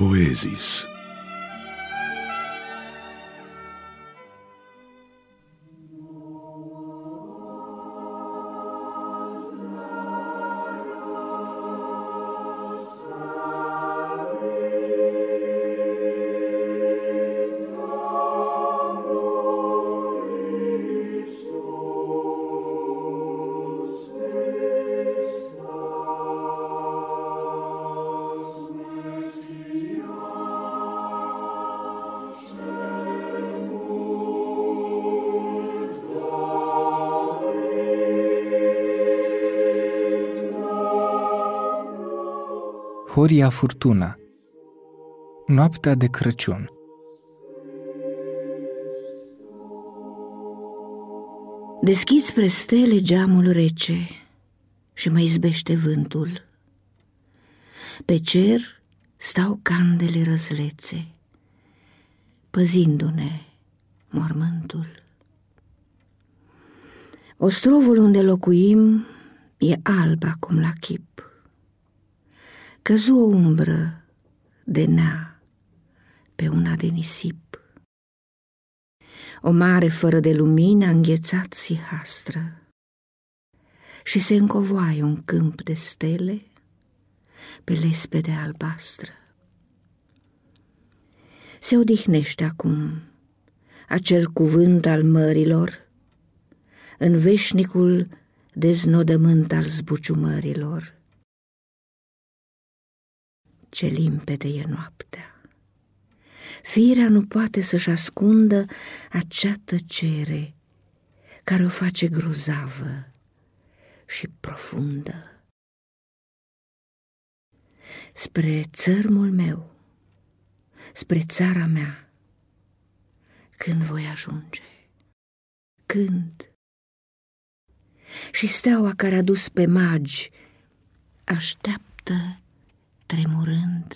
poesis. Horia Furtuna Noaptea de Crăciun Deschid spre stele geamul rece și mă izbește vântul. Pe cer stau candele răzlețe, păzindu-ne mormântul. Ostrovul unde locuim e alb acum la chip căzu o umbră de nea pe una de nisip. O mare fără de lumină a înghețat sihastră și se încovoaie un câmp de stele pe lespede albastră. Se odihnește acum acel cuvânt al mărilor în veșnicul deznodământ al zbuciumărilor ce limpede e noaptea. Firea nu poate să-și ascundă acea tăcere care o face grozavă și profundă. Spre țărmul meu, spre țara mea, când voi ajunge? Când? Și steaua care a dus pe magi așteaptă tremurând.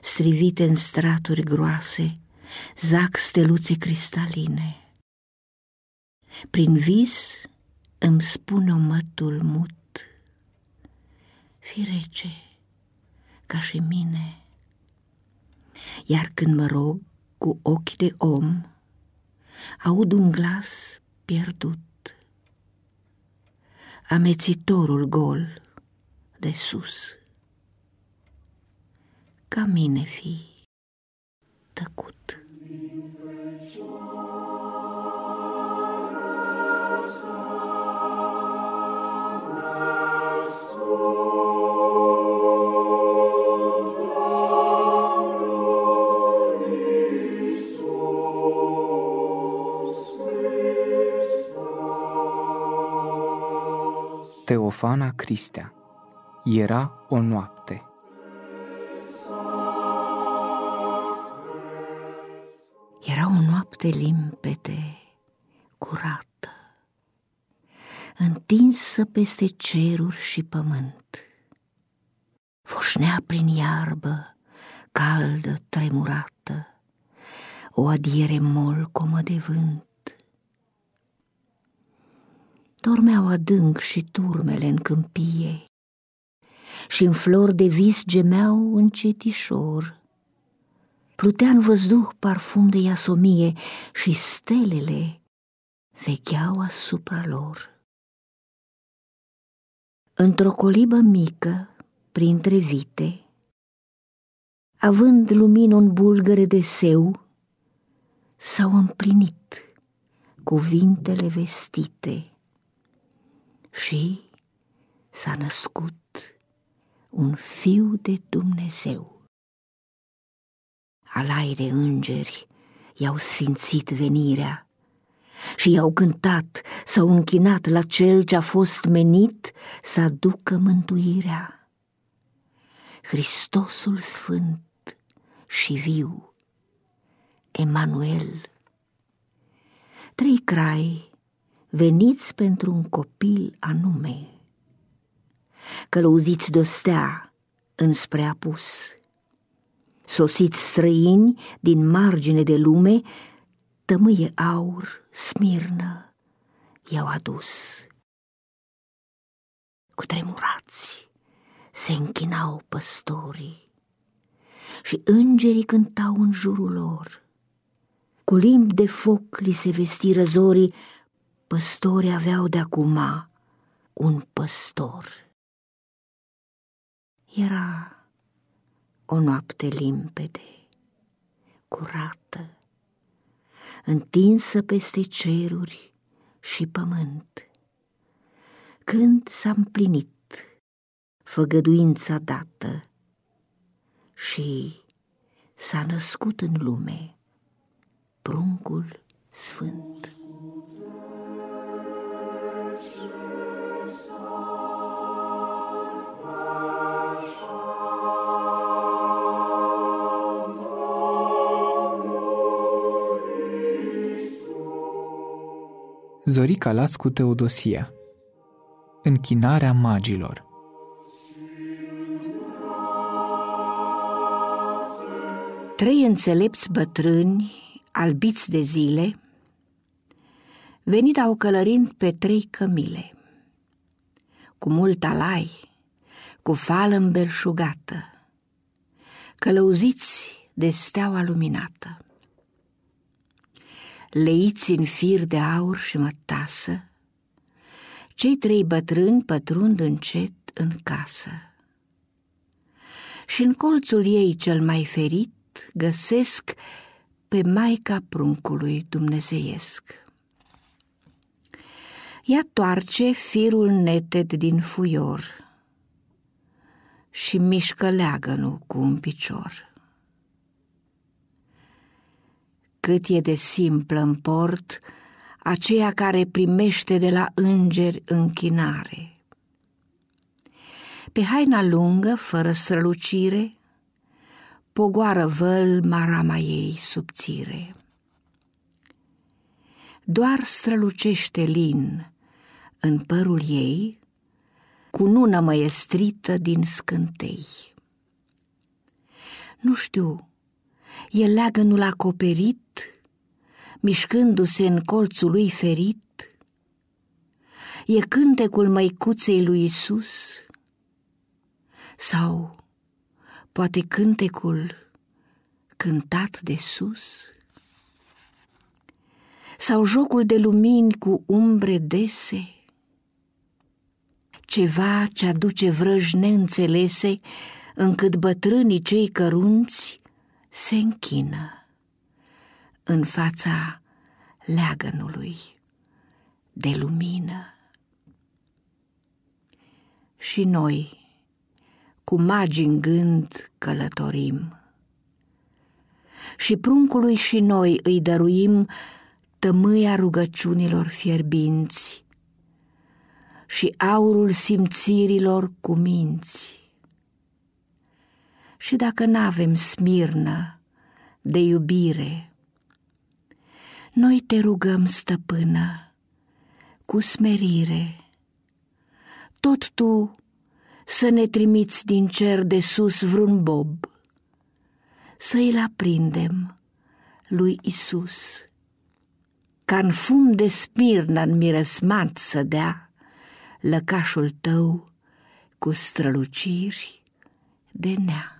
Strivite în straturi groase, zac steluțe cristaline. Prin vis îmi spune omătul mut, fi rece ca și mine. Iar când mă rog cu ochi de om, aud un glas pierdut. Amețitorul gol de sus ca mine fi tăcut. Teofana Cristea Era o noapte noapte limpede, curată, întinsă peste ceruri și pământ. Foșnea prin iarbă, caldă, tremurată, o adiere molcomă de vânt. Dormeau adânc și turmele în câmpie și în flori de vis gemeau încetișor Plutea în văzduh parfum de iasomie și stelele vecheau asupra lor. Într-o colibă mică, printre vite, având lumină un bulgăre de seu, s-au împlinit cuvintele vestite și s-a născut un fiu de Dumnezeu al aire îngeri i-au sfințit venirea și i-au cântat, s-au închinat la cel ce a fost menit să aducă mântuirea. Hristosul Sfânt și viu, Emanuel. Trei crai veniți pentru un copil anume, călăuziți de-o stea înspre apus sosiți străini din margine de lume, tămâie aur, smirnă, i-au adus. Cu tremurați se închinau păstorii și îngerii cântau în jurul lor. Cu limbi de foc li se vestiră zorii, păstorii aveau de acum un păstor. Era o noapte limpede, curată, întinsă peste ceruri și pământ. Când s-a împlinit făgăduința dată și s-a născut în lume pruncul sfânt. Zorica Laț cu Teodosia Închinarea magilor. Trei înțelepți bătrâni, albiți de zile, au călărind pe trei cămile, cu mult alai, cu fală îmbelșugată, călăuziți de steaua luminată leiți în fir de aur și mătasă, cei trei bătrâni pătrund încet în casă. Și în colțul ei cel mai ferit găsesc pe Maica pruncului dumnezeiesc. Ea toarce firul neted din fuior și mișcă leagănul cu un picior. Cât e de simplă în port aceea care primește de la îngeri închinare. Pe haina lungă, fără strălucire, pogoară văl marama ei subțire. Doar strălucește lin în părul ei, cu nună măiestrită din scântei. Nu știu, e leagănul acoperit mișcându-se în colțul lui ferit? E cântecul măicuței lui Isus? Sau poate cântecul cântat de sus? Sau jocul de lumini cu umbre dese? Ceva ce aduce vrăji neînțelese, încât bătrânii cei cărunți se închină în fața leagănului de lumină. Și noi, cu magi în gând, călătorim. Și pruncului și noi îi dăruim tămâia rugăciunilor fierbinți și aurul simțirilor cu minți. Și dacă n-avem smirnă de iubire, noi te rugăm, stăpână, cu smerire, tot tu să ne trimiți din cer de sus vreun bob, să îl aprindem lui Isus, ca în fum de smirnă în mirăsmat să dea lăcașul tău cu străluciri de nea.